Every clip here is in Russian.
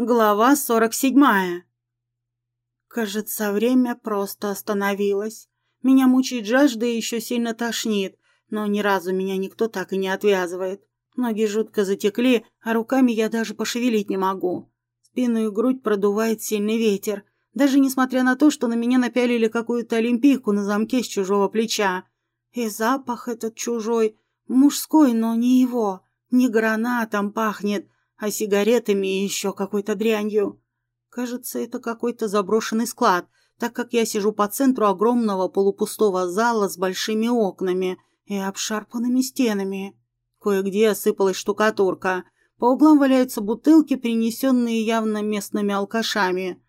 Глава сорок седьмая. Кажется, время просто остановилось. Меня мучает жажда и еще сильно тошнит, но ни разу меня никто так и не отвязывает. Ноги жутко затекли, а руками я даже пошевелить не могу. Спину и грудь продувает сильный ветер, даже несмотря на то, что на меня напялили какую-то олимпийку на замке с чужого плеча. И запах этот чужой, мужской, но не его, не гранатом пахнет, а сигаретами и еще какой-то дрянью. Кажется, это какой-то заброшенный склад, так как я сижу по центру огромного полупустого зала с большими окнами и обшарпанными стенами. Кое-где осыпалась штукатурка. По углам валяются бутылки, принесенные явно местными алкашами.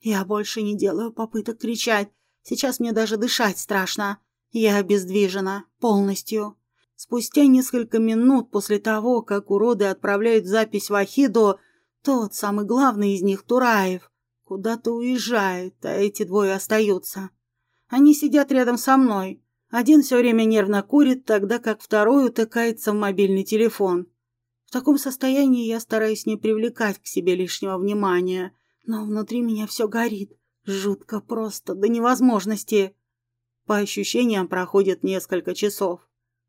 Я больше не делаю попыток кричать. Сейчас мне даже дышать страшно. Я обездвижена. Полностью. Спустя несколько минут после того, как уроды отправляют запись в Ахиду, тот, самый главный из них, Тураев, куда-то уезжает, а эти двое остаются. Они сидят рядом со мной. Один все время нервно курит, тогда как второй утыкается в мобильный телефон. В таком состоянии я стараюсь не привлекать к себе лишнего внимания, но внутри меня все горит. Жутко просто, до невозможности. По ощущениям проходит несколько часов.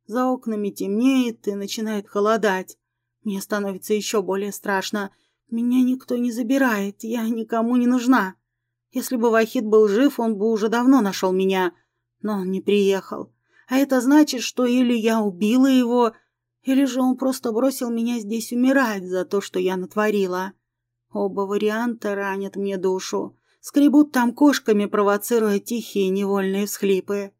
За окнами темнеет и начинает холодать. Мне становится еще более страшно. Меня никто не забирает, я никому не нужна. Если бы Вахид был жив, он бы уже давно нашел меня. Но он не приехал. А это значит, что или я убила его, или же он просто бросил меня здесь умирать за то, что я натворила. Оба варианта ранят мне душу. Скребут там кошками, провоцируя тихие невольные всхлипы.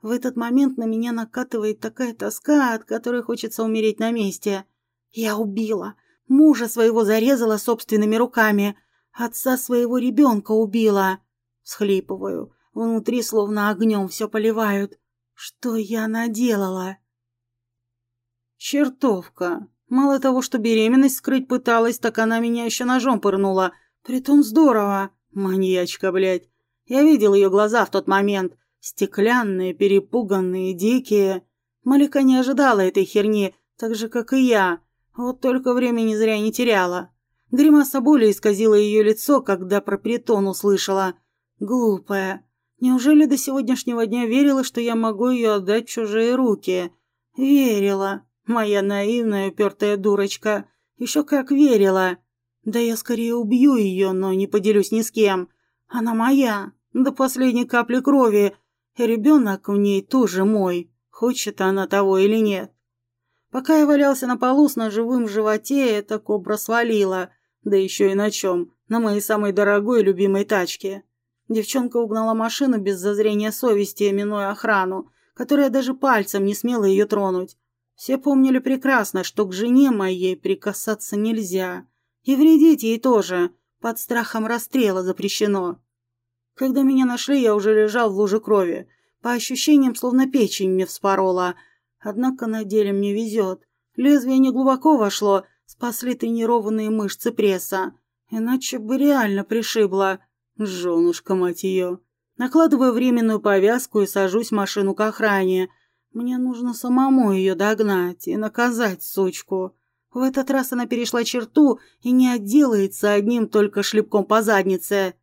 В этот момент на меня накатывает такая тоска, от которой хочется умереть на месте. Я убила. Мужа своего зарезала собственными руками. Отца своего ребенка убила. Схлипываю. Внутри словно огнем все поливают. Что я наделала? Чертовка. Мало того, что беременность скрыть пыталась, так она меня еще ножом пырнула. Притом здорово. Маньячка, блядь. Я видел ее глаза в тот момент. Стеклянные, перепуганные, дикие. Малика не ожидала этой херни, так же, как и я. Вот только времени зря не теряла. Гримаса боли исказила ее лицо, когда про притон услышала. Глупая. Неужели до сегодняшнего дня верила, что я могу ее отдать в чужие руки? Верила. Моя наивная, упертая дурочка. Еще как верила. Да я скорее убью ее, но не поделюсь ни с кем. Она моя. До последней капли крови. Ребенок в ней тоже мой, хочет она того или нет. Пока я валялся на полу с ножевым животе, эта кобра свалила, да еще и на чем, на моей самой дорогой и любимой тачке. Девчонка угнала машину без зазрения совести, минуя охрану, которая даже пальцем не смела ее тронуть. Все помнили прекрасно, что к жене моей прикасаться нельзя. И вредить ей тоже, под страхом расстрела запрещено. Когда меня нашли, я уже лежал в луже крови. По ощущениям, словно печень мне вспорола. Однако на деле мне везет. Лезвие не глубоко вошло, спасли тренированные мышцы пресса. Иначе бы реально пришибло. Женушка, мать ее. Накладываю временную повязку и сажусь в машину к охране. Мне нужно самому ее догнать и наказать сучку. В этот раз она перешла черту и не отделается одним только шлепком по заднице.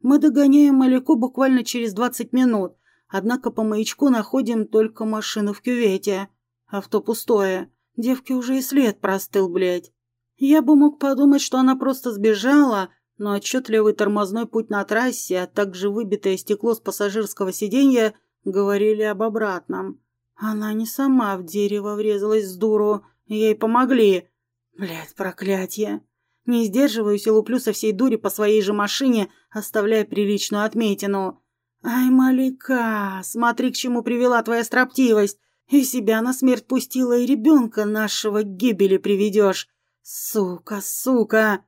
Мы догоняем Маляку буквально через 20 минут, однако по маячку находим только машину в кювете. Авто пустое. Девке уже и след простыл, блядь. Я бы мог подумать, что она просто сбежала, но отчетливый тормозной путь на трассе, а также выбитое стекло с пассажирского сиденья говорили об обратном. Она не сама в дерево врезалась с дуру, ей помогли. Блядь, проклятие. Не сдерживаюсь и луплю со всей дури по своей же машине, оставляя приличную отметину. «Ай, Малика, смотри, к чему привела твоя строптивость. И себя на смерть пустила, и ребенка нашего к гибели приведешь. Сука, сука!»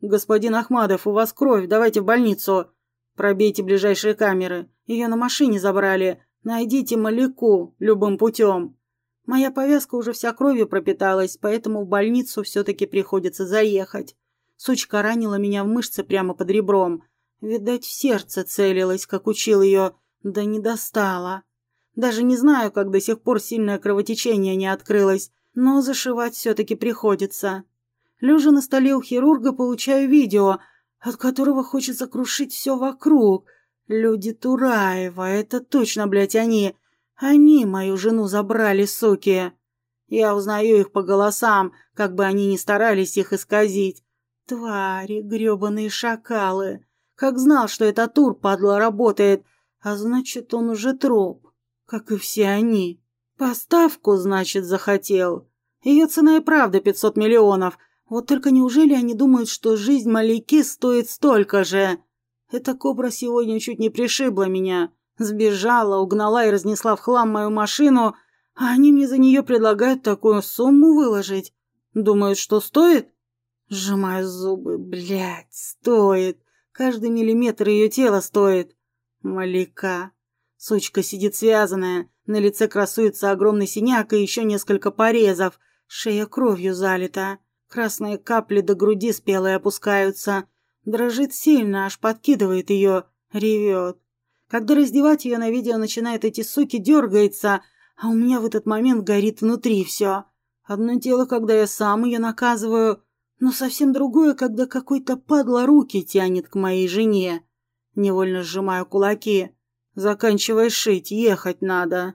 «Господин Ахмадов, у вас кровь, давайте в больницу. Пробейте ближайшие камеры. Ее на машине забрали. Найдите Малику любым путем». Моя повязка уже вся кровью пропиталась, поэтому в больницу все-таки приходится заехать. Сучка ранила меня в мышцы прямо под ребром. Видать, в сердце целилась, как учил ее, да не достала. Даже не знаю, как до сих пор сильное кровотечение не открылось, но зашивать все-таки приходится. Лежа на столе у хирурга, получаю видео, от которого хочется крушить все вокруг. Люди Тураева, это точно, блядь, они. Они мою жену забрали, суки. Я узнаю их по голосам, как бы они ни старались их исказить. Твари, грёбаные шакалы. Как знал, что это Тур, падла, работает, а значит, он уже труп, как и все они. Поставку, значит, захотел. Ее цена и правда 500 миллионов. Вот только неужели они думают, что жизнь Маляки стоит столько же? Эта кобра сегодня чуть не пришибла меня. Сбежала, угнала и разнесла в хлам мою машину, а они мне за нее предлагают такую сумму выложить. Думают, что стоит? Сжимаю зубы. Блядь, стоит. Каждый миллиметр ее тела стоит. Маляка. Сучка сидит связанная. На лице красуется огромный синяк и еще несколько порезов. Шея кровью залита. Красные капли до груди спелые опускаются. Дрожит сильно, аж подкидывает ее. Ревет. Когда раздевать ее на видео начинает эти суки, дергается, а у меня в этот момент горит внутри все. Одно дело, когда я сам ее наказываю, но совсем другое, когда какой-то падла руки тянет к моей жене. Невольно сжимаю кулаки. Заканчивай шить, ехать надо.